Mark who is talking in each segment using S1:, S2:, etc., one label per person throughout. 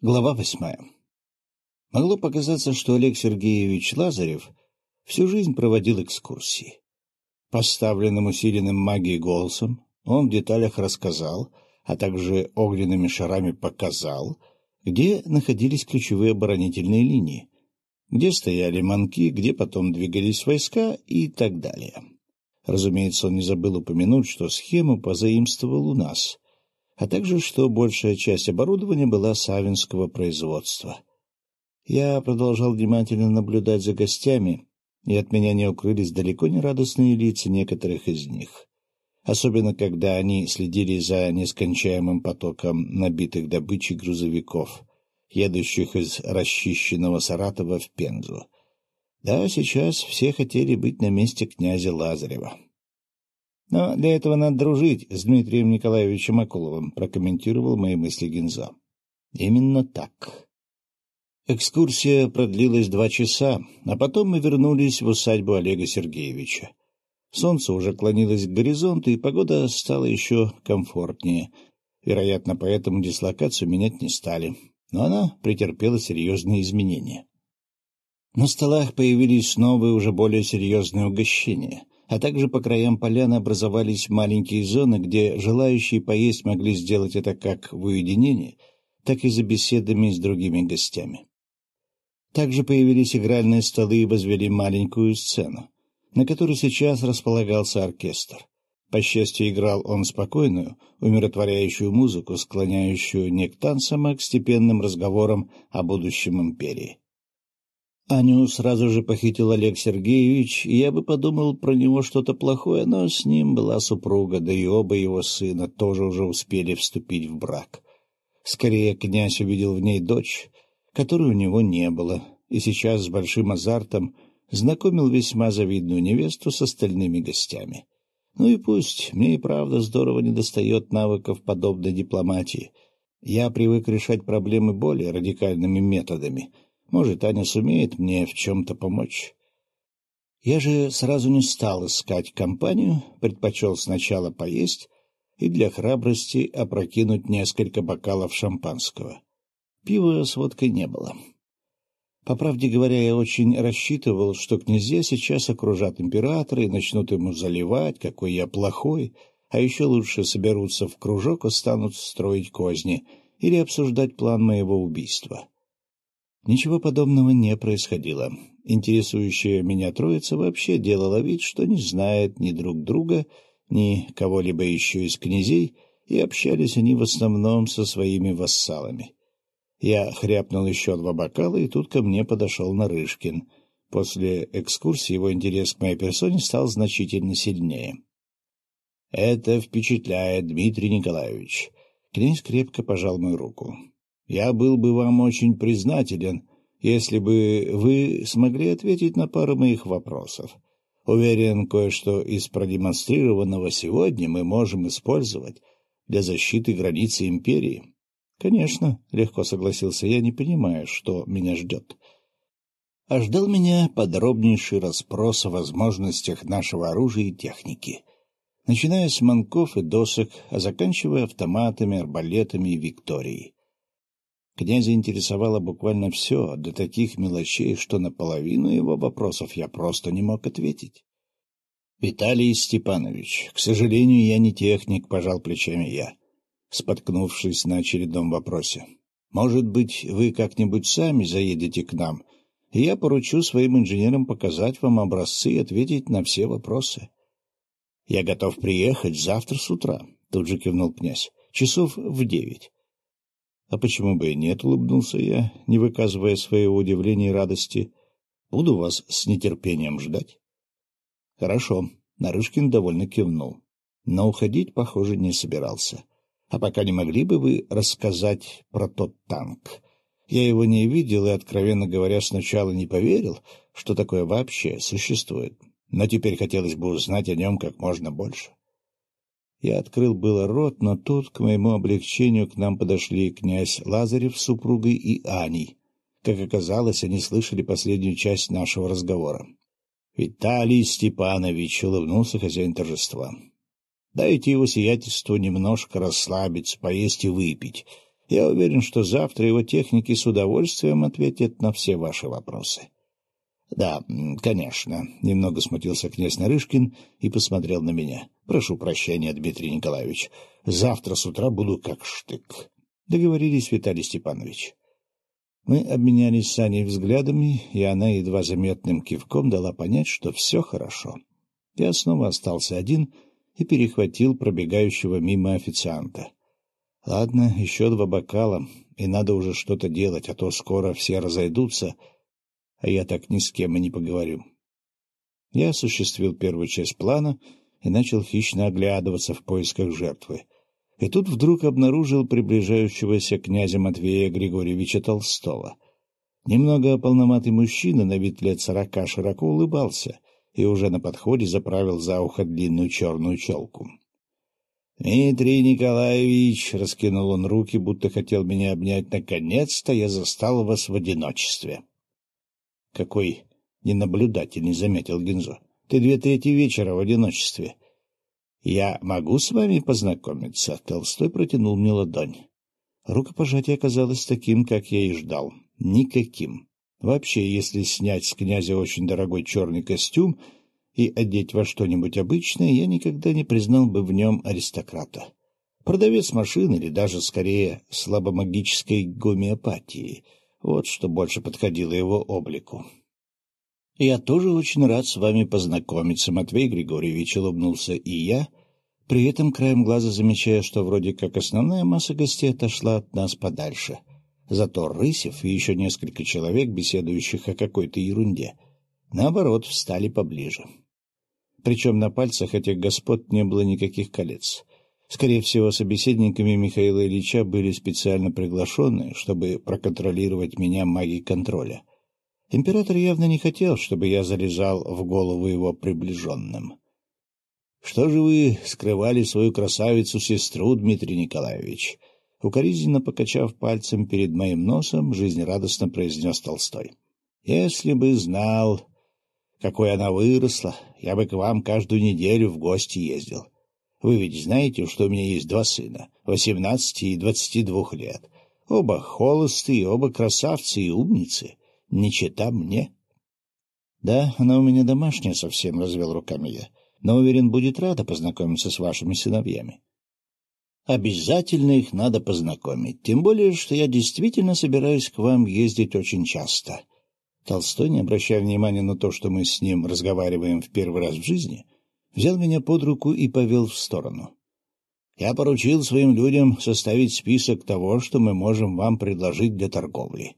S1: Глава восьмая. Могло показаться, что Олег Сергеевич Лазарев всю жизнь проводил экскурсии. Поставленным усиленным магией голосом он в деталях рассказал, а также огненными шарами показал, где находились ключевые оборонительные линии, где стояли манки, где потом двигались войска и так далее. Разумеется, он не забыл упомянуть, что схему позаимствовал у нас — а также, что большая часть оборудования была савинского производства. Я продолжал внимательно наблюдать за гостями, и от меня не укрылись далеко не радостные лица некоторых из них. Особенно, когда они следили за нескончаемым потоком набитых добычей грузовиков, едущих из расчищенного Саратова в Пензу. Да, сейчас все хотели быть на месте князя Лазарева. Но для этого надо дружить с Дмитрием Николаевичем Акуловым, прокомментировал мои мысли Гинза. Именно так. Экскурсия продлилась два часа, а потом мы вернулись в усадьбу Олега Сергеевича. Солнце уже клонилось к горизонту, и погода стала еще комфортнее. Вероятно, поэтому дислокацию менять не стали, но она претерпела серьезные изменения. На столах появились новые, уже более серьезные угощения — а также по краям поляны образовались маленькие зоны, где желающие поесть могли сделать это как в уединении, так и за беседами с другими гостями. Также появились игральные столы и возвели маленькую сцену, на которой сейчас располагался оркестр. По счастью, играл он спокойную, умиротворяющую музыку, склоняющую не к танцам, а к степенным разговорам о будущем империи. Аню сразу же похитил Олег Сергеевич, и я бы подумал про него что-то плохое, но с ним была супруга, да и оба его сына тоже уже успели вступить в брак. Скорее, князь увидел в ней дочь, которой у него не было, и сейчас с большим азартом знакомил весьма завидную невесту с остальными гостями. Ну и пусть, мне и правда здорово недостает навыков подобной дипломатии. Я привык решать проблемы более радикальными методами — может, Аня сумеет мне в чем-то помочь. Я же сразу не стал искать компанию, предпочел сначала поесть и для храбрости опрокинуть несколько бокалов шампанского. Пива с водкой не было. По правде говоря, я очень рассчитывал, что князья сейчас окружат императора и начнут ему заливать, какой я плохой, а еще лучше соберутся в кружок и станут строить козни или обсуждать план моего убийства. Ничего подобного не происходило. Интересующая меня троица вообще делала вид, что не знает ни друг друга, ни кого-либо еще из князей, и общались они в основном со своими вассалами. Я хряпнул еще два бокала, и тут ко мне подошел Нарышкин. После экскурсии его интерес к моей персоне стал значительно сильнее. — Это впечатляет, Дмитрий Николаевич. Князь крепко пожал мою руку. Я был бы вам очень признателен, если бы вы смогли ответить на пару моих вопросов. Уверен, кое-что из продемонстрированного сегодня мы можем использовать для защиты границы империи. — Конечно, — легко согласился я, не понимая, что меня ждет. А ждал меня подробнейший расспрос о возможностях нашего оружия и техники, начиная с манков и досок, а заканчивая автоматами, арбалетами и викторией. Князя интересовало буквально все, до таких мелочей, что на половину его вопросов я просто не мог ответить. — Виталий Степанович, к сожалению, я не техник, — пожал плечами я, споткнувшись на очередном вопросе. — Может быть, вы как-нибудь сами заедете к нам, и я поручу своим инженерам показать вам образцы и ответить на все вопросы. — Я готов приехать завтра с утра, — тут же кивнул князь, — часов в девять. — А почему бы и нет, — улыбнулся я, не выказывая своего удивления и радости. — Буду вас с нетерпением ждать. — Хорошо, — Нарышкин довольно кивнул. Но уходить, похоже, не собирался. — А пока не могли бы вы рассказать про тот танк? Я его не видел и, откровенно говоря, сначала не поверил, что такое вообще существует. Но теперь хотелось бы узнать о нем как можно больше. Я открыл было рот, но тут, к моему облегчению, к нам подошли князь Лазарев с супругой и Аней. Как оказалось, они слышали последнюю часть нашего разговора. — Виталий Степанович, — улыбнулся хозяин торжества. — Дайте его сиятельству немножко расслабиться, поесть и выпить. Я уверен, что завтра его техники с удовольствием ответят на все ваши вопросы. — Да, конечно, — немного смутился князь Нарышкин и посмотрел на меня. — Прошу прощения, Дмитрий Николаевич. Завтра с утра буду как штык. Договорились, Виталий Степанович. Мы обменялись с Аней взглядами, и она едва заметным кивком дала понять, что все хорошо. Я снова остался один и перехватил пробегающего мимо официанта. Ладно, еще два бокала, и надо уже что-то делать, а то скоро все разойдутся, а я так ни с кем и не поговорю. Я осуществил первую часть плана и начал хищно оглядываться в поисках жертвы. И тут вдруг обнаружил приближающегося князя Матвея Григорьевича Толстого. Немного полноматый мужчина на вид лет сорока широко улыбался и уже на подходе заправил за ухо длинную черную челку. — Дмитрий Николаевич, — раскинул он руки, будто хотел меня обнять, — наконец-то я застал вас в одиночестве. — Какой ненаблюдательный, — заметил Гинзо. — Ты две трети вечера в одиночестве. — Я могу с вами познакомиться? — Толстой протянул мне ладонь. Рукопожатие оказалось таким, как я и ждал. Никаким. Вообще, если снять с князя очень дорогой черный костюм и одеть во что-нибудь обычное, я никогда не признал бы в нем аристократа. Продавец машин или даже, скорее, слабомагической гомеопатии. Вот что больше подходило его облику. — Я тоже очень рад с вами познакомиться, Матвей Григорьевич, — улыбнулся и я, при этом краем глаза замечая, что вроде как основная масса гостей отошла от нас подальше. Зато Рысев и еще несколько человек, беседующих о какой-то ерунде, наоборот, встали поближе. Причем на пальцах этих господ не было никаких колец. Скорее всего, собеседниками Михаила Ильича были специально приглашенные, чтобы проконтролировать меня магией контроля. Император явно не хотел, чтобы я залезал в голову его приближенным. — Что же вы скрывали свою красавицу-сестру, Дмитрий Николаевич? Укоризненно покачав пальцем перед моим носом, жизнерадостно произнес Толстой. — Если бы знал, какой она выросла, я бы к вам каждую неделю в гости ездил. Вы ведь знаете, что у меня есть два сына, восемнадцати и двадцати двух лет. Оба холостые, оба красавцы и умницы. Не чита мне. — Да, она у меня домашняя совсем, — развел руками я, — но, уверен, будет рада познакомиться с вашими сыновьями. Обязательно их надо познакомить, тем более, что я действительно собираюсь к вам ездить очень часто. Толстой, не обращая внимания на то, что мы с ним разговариваем в первый раз в жизни, взял меня под руку и повел в сторону. Я поручил своим людям составить список того, что мы можем вам предложить для торговли.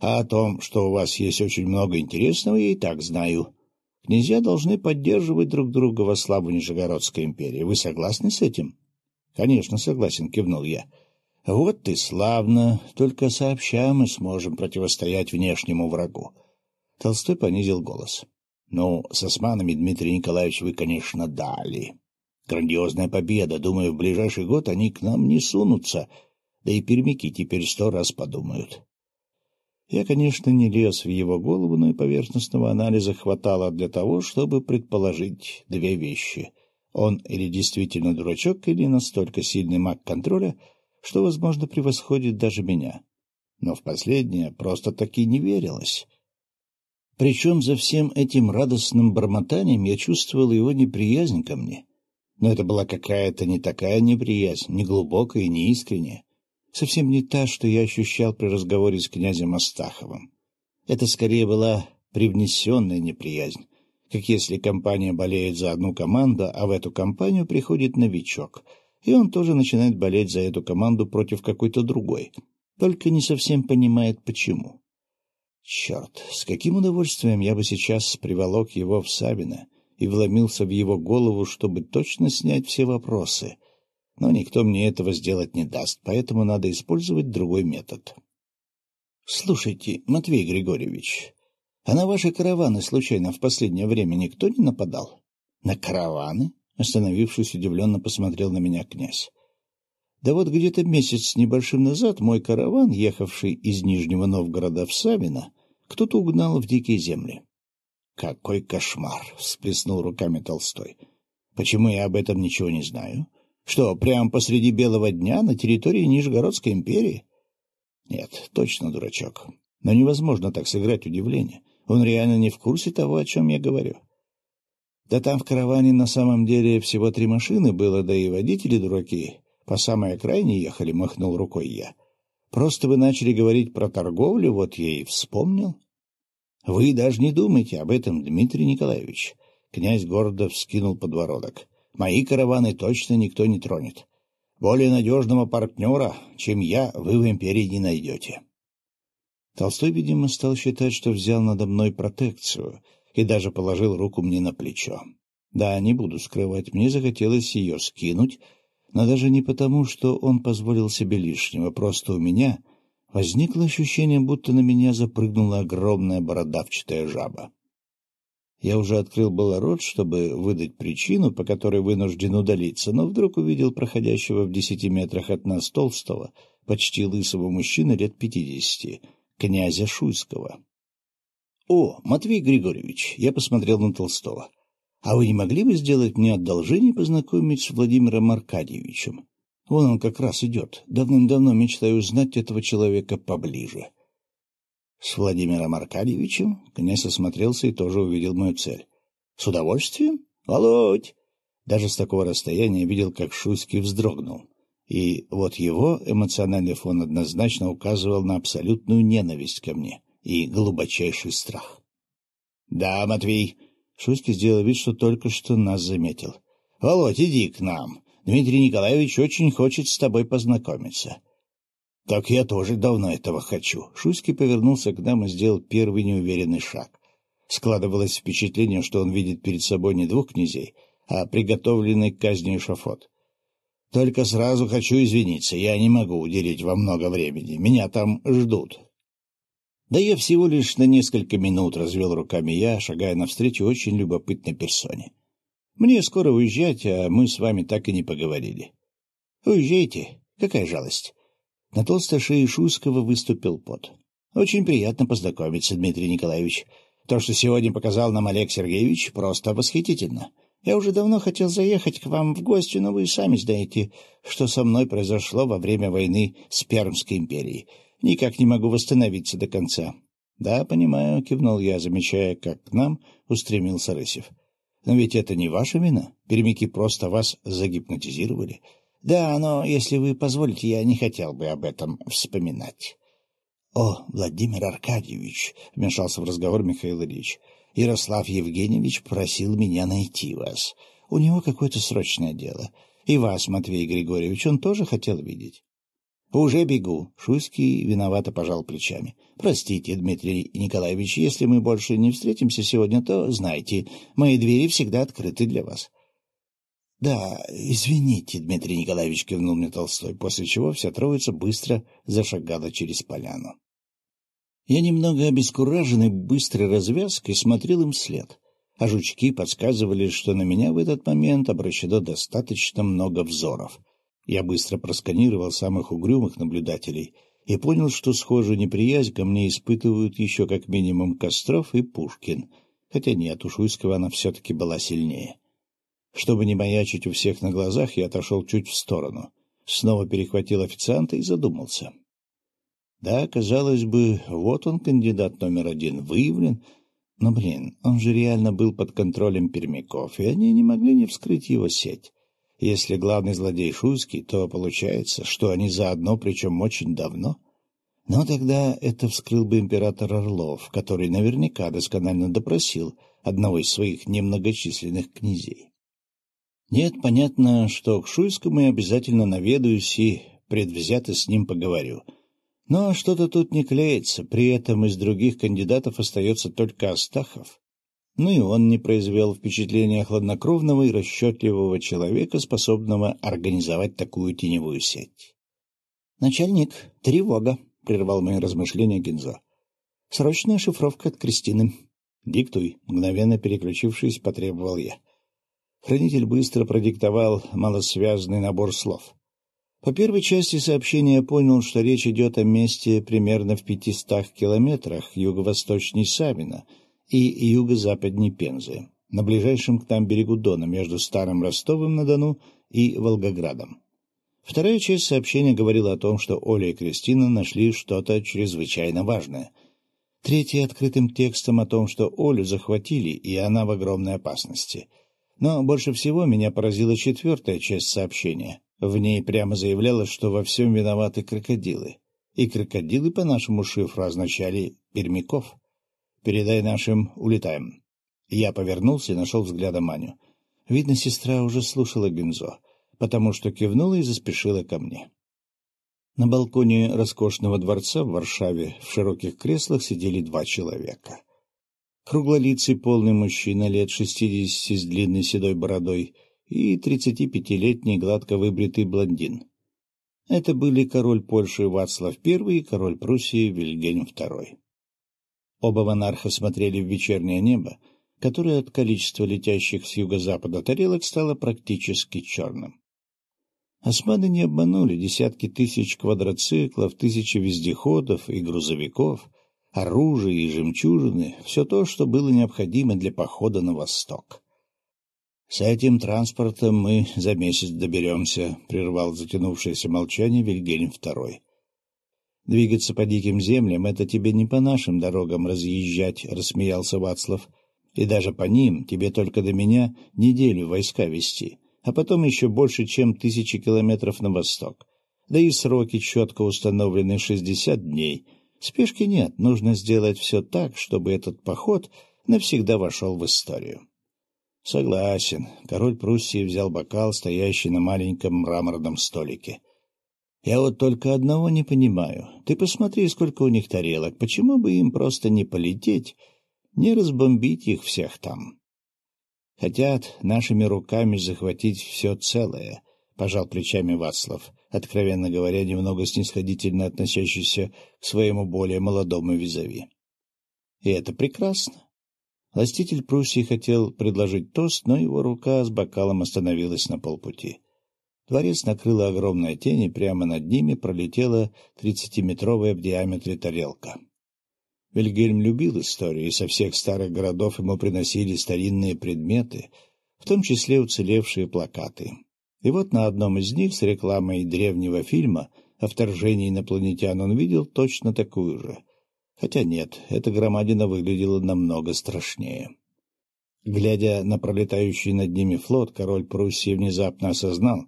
S1: А о том, что у вас есть очень много интересного, я и так знаю. Князья должны поддерживать друг друга во славу Нижегородской империи. Вы согласны с этим? — Конечно, согласен, — кивнул я. Вот ты славно, только сообща мы сможем противостоять внешнему врагу. Толстой понизил голос. Ну, с османами, Дмитрий Николаевич, вы, конечно, дали. Грандиозная победа. Думаю, в ближайший год они к нам не сунутся. Да и пермяки теперь сто раз подумают. Я, конечно, не лез в его голову, но и поверхностного анализа хватало для того, чтобы предположить две вещи. Он или действительно дурачок, или настолько сильный маг контроля — что, возможно, превосходит даже меня. Но в последнее просто-таки не верилось. Причем за всем этим радостным бормотанием я чувствовал его неприязнь ко мне. Но это была какая-то не такая неприязнь, не глубокая и не искренняя. Совсем не та, что я ощущал при разговоре с князем Астаховым. Это скорее была привнесенная неприязнь, как если компания болеет за одну команду, а в эту компанию приходит новичок — и он тоже начинает болеть за эту команду против какой-то другой, только не совсем понимает, почему. Черт, с каким удовольствием я бы сейчас приволок его в Савино и вломился в его голову, чтобы точно снять все вопросы. Но никто мне этого сделать не даст, поэтому надо использовать другой метод. — Слушайте, Матвей Григорьевич, а на ваши караваны случайно в последнее время никто не нападал? — На караваны? Остановившись, удивленно посмотрел на меня князь. Да вот где-то месяц с небольшим назад мой караван, ехавший из Нижнего Новгорода в Савино, кто-то угнал в дикие земли. — Какой кошмар! — всплеснул руками Толстой. — Почему я об этом ничего не знаю? Что, прямо посреди белого дня на территории Нижегородской империи? Нет, точно дурачок. Но невозможно так сыграть удивление. Он реально не в курсе того, о чем я говорю. Да там в караване на самом деле всего три машины было, да и водители дураки. По самой окраине ехали, махнул рукой я. Просто вы начали говорить про торговлю, вот я и вспомнил. Вы даже не думайте об этом, Дмитрий Николаевич. Князь гордо вскинул подбородок. Мои караваны точно никто не тронет. Более надежного партнера, чем я, вы в империи не найдете. Толстой, видимо, стал считать, что взял надо мной протекцию и даже положил руку мне на плечо. Да, не буду скрывать, мне захотелось ее скинуть, но даже не потому, что он позволил себе лишнего, просто у меня возникло ощущение, будто на меня запрыгнула огромная бородавчатая жаба. Я уже открыл было рот, чтобы выдать причину, по которой вынужден удалиться, но вдруг увидел проходящего в десяти метрах от нас толстого, почти лысого мужчины лет пятидесяти, князя Шуйского. — О, Матвей Григорьевич! — я посмотрел на Толстого. А вы не могли бы сделать мне одолжение познакомить с Владимиром Аркадьевичем? Вон он как раз идет. Давным-давно мечтаю узнать этого человека поближе. — С Владимиром Аркадьевичем? Князь осмотрелся и тоже увидел мою цель. — С удовольствием? Володь! Даже с такого расстояния видел, как Шуйский вздрогнул. И вот его эмоциональный фон однозначно указывал на абсолютную ненависть ко мне и глубочайший страх. — Да, Матвей, Шуйский сделал вид, что только что нас заметил. — Володь, иди к нам. Дмитрий Николаевич очень хочет с тобой познакомиться. — Так я тоже давно этого хочу. Шуйский повернулся к нам и сделал первый неуверенный шаг. Складывалось впечатление, что он видит перед собой не двух князей, а приготовленный к казни эшафот. — Только сразу хочу извиниться, я не могу уделить вам много времени. Меня там ждут. Да я всего лишь на несколько минут развел руками я, шагая навстречу очень любопытной персоне. Мне скоро уезжать, а мы с вами так и не поговорили. Уезжайте. Какая жалость. На толстой шее Шуйского выступил пот. Очень приятно познакомиться, Дмитрий Николаевич. То, что сегодня показал нам Олег Сергеевич, просто восхитительно. Я уже давно хотел заехать к вам в гости, но вы сами знаете, что со мной произошло во время войны с Пермской империей. Никак не могу восстановиться до конца. — Да, понимаю, — кивнул я, замечая, как к нам устремился Рысев. — Но ведь это не ваша вина. Пермяки просто вас загипнотизировали. — Да, но, если вы позволите, я не хотел бы об этом вспоминать. — О, Владимир Аркадьевич, — вмешался в разговор Михаил Ильич, — Ярослав Евгеньевич просил меня найти вас. У него какое-то срочное дело. И вас, Матвей Григорьевич, он тоже хотел видеть. — Уже бегу. Шуйский виновато пожал плечами. — Простите, Дмитрий Николаевич, если мы больше не встретимся сегодня, то знайте, мои двери всегда открыты для вас. — Да, извините, Дмитрий Николаевич, — кивнул мне Толстой, после чего вся троица быстро зашагала через поляну. Я немного обескураженный быстрой развязкой смотрел им вслед, а жучки подсказывали, что на меня в этот момент обращено достаточно много взоров — я быстро просканировал самых угрюмых наблюдателей и понял, что схожую неприязнь ко мне испытывают еще как минимум Костров и Пушкин, хотя нет, у Шуйского она все-таки была сильнее. Чтобы не маячить у всех на глазах, я отошел чуть в сторону, снова перехватил официанта и задумался. Да, казалось бы, вот он, кандидат номер один, выявлен, но, блин, он же реально был под контролем пермяков, и они не могли не вскрыть его сеть. Если главный злодей Шуйский, то получается, что они заодно, причем очень давно. Но тогда это вскрыл бы император Орлов, который наверняка досконально допросил одного из своих немногочисленных князей. Нет, понятно, что к Шуйскому я обязательно наведаюсь и предвзято с ним поговорю. Но что-то тут не клеится, при этом из других кандидатов остается только Астахов. Ну и он не произвел впечатления хладнокровного и расчетливого человека, способного организовать такую теневую сеть. — Начальник, тревога, — прервал мои размышления Гензо. — Срочная шифровка от Кристины. — Диктуй, — мгновенно переключившись, потребовал я. Хранитель быстро продиктовал малосвязный набор слов. По первой части сообщения понял, что речь идет о месте примерно в пятистах километрах юго-восточней Савина — и юго-западней Пензы, на ближайшем к нам берегу Дона, между Старым Ростовым-на-Дону и Волгоградом. Вторая часть сообщения говорила о том, что Оля и Кристина нашли что-то чрезвычайно важное. Третья — открытым текстом о том, что Олю захватили, и она в огромной опасности. Но больше всего меня поразила четвертая часть сообщения. В ней прямо заявлялось, что во всем виноваты крокодилы. И крокодилы по нашему шифру означали «пермяков». «Передай нашим, улетаем». Я повернулся и нашел взглядом Аню. Видно, сестра уже слушала Гюнзо, потому что кивнула и заспешила ко мне. На балконе роскошного дворца в Варшаве в широких креслах сидели два человека. Круглолицый полный мужчина лет шестидесяти с длинной седой бородой и тридцатипятилетний гладко выбритый блондин. Это были король Польши Вацлав I и король Пруссии Вильгельм II. Оба монарха смотрели в вечернее небо, которое от количества летящих с юго-запада тарелок стало практически черным. Османы не обманули десятки тысяч квадроциклов, тысячи вездеходов и грузовиков, оружие и жемчужины — все то, что было необходимо для похода на восток. — С этим транспортом мы за месяц доберемся, — прервал затянувшееся молчание Вильгельм II. — Двигаться по диким землям — это тебе не по нашим дорогам разъезжать, — рассмеялся Вацлав. — И даже по ним тебе только до меня неделю войска вести а потом еще больше, чем тысячи километров на восток. Да и сроки четко установлены 60 дней. Спешки нет, нужно сделать все так, чтобы этот поход навсегда вошел в историю. Согласен. Король Пруссии взял бокал, стоящий на маленьком мраморном столике. Я вот только одного не понимаю. Ты посмотри, сколько у них тарелок. Почему бы им просто не полететь, не разбомбить их всех там? Хотят нашими руками захватить все целое, — пожал плечами Вацлав, откровенно говоря, немного снисходительно относящийся к своему более молодому визави. И это прекрасно. Властитель Пруссии хотел предложить тост, но его рука с бокалом остановилась на полпути. Дворец накрыла огромная тень, и прямо над ними пролетела тридцатиметровая в диаметре тарелка. Вильгельм любил историю, и со всех старых городов ему приносили старинные предметы, в том числе уцелевшие плакаты. И вот на одном из них с рекламой древнего фильма о вторжении инопланетян он видел точно такую же. Хотя нет, эта громадина выглядела намного страшнее. Глядя на пролетающий над ними флот, король Пруссии внезапно осознал,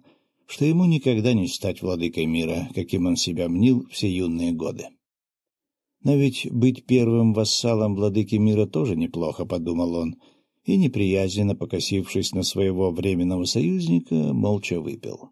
S1: что ему никогда не стать владыкой мира, каким он себя мнил все юные годы. Но ведь быть первым вассалом владыки мира тоже неплохо, — подумал он, и, неприязненно покосившись на своего временного союзника, молча выпил.